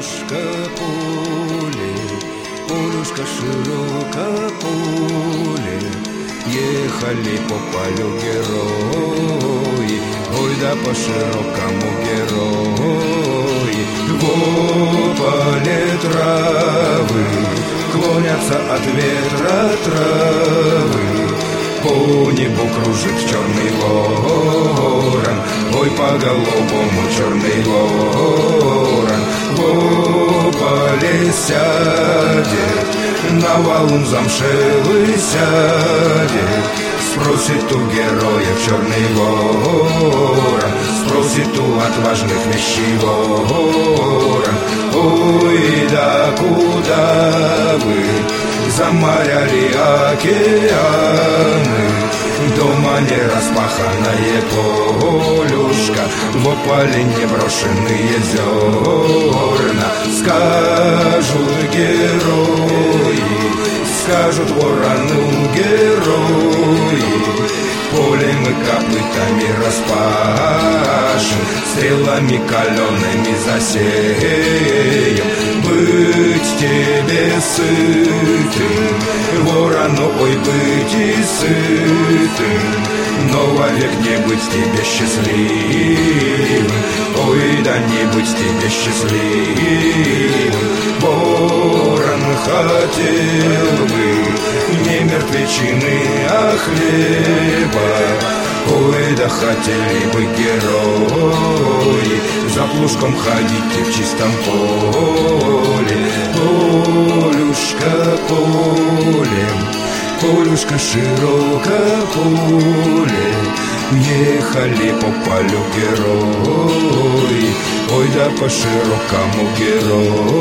полюшка поле, полюшка широко поле, ехали по полю герои, ой да по широкому герои, во поле травы, клонятся от ветра травы, по небу кружит черный ворон, ой по голубому черный ворон, сядет, на валун замшелый сядет, Спросит у героев черный ворон Спросит у отважных вещей ворон Ой, да куда вы заморяли океаны? Дома не распаханное полюшка В опале не брошенные зерна скажут ворону герои. Полем и копытами распашем Стрелами калеными засеем. Быть тебе сытым Ворону, ой, быть и сытым. Но вовек не быть тебе счастливым Ой, да не быть тебе счастливым. Ворон хотел бы мертвечины, а хлеба Ой, да хотели бы герои За плужком ходить и в чистом поле. Полюшка полем Полюшка широко поле. Ехали по полю герои Ой, да по широкому герои